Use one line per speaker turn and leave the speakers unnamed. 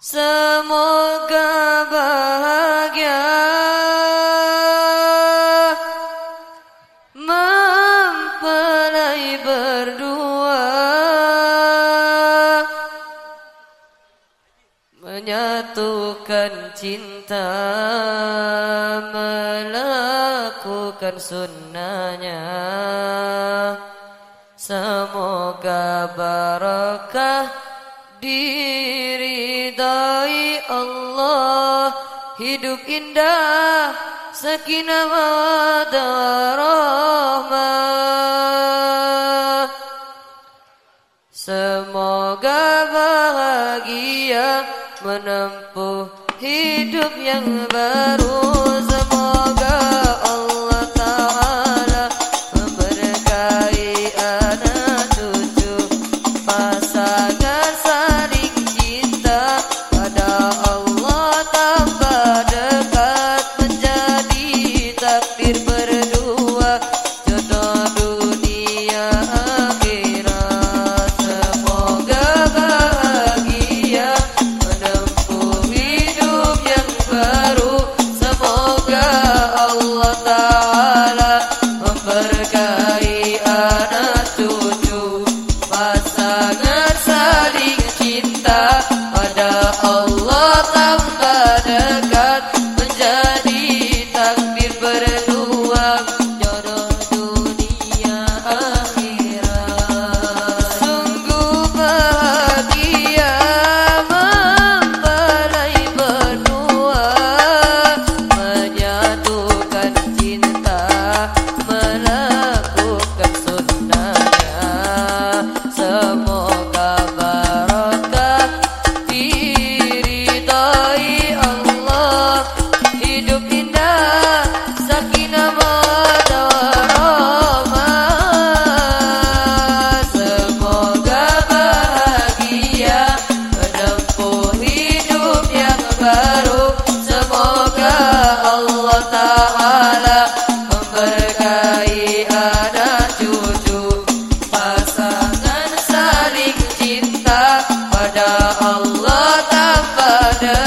Semoga bahagia. Mempelai berdua. Menyatukan cinta. Melakukan sunnahnya. Semoga barakah diridai Allah Hidup indah Sakinah mawaddah rahmah Semoga bahagia Menempuh hidup yang baru love. Allah tak pada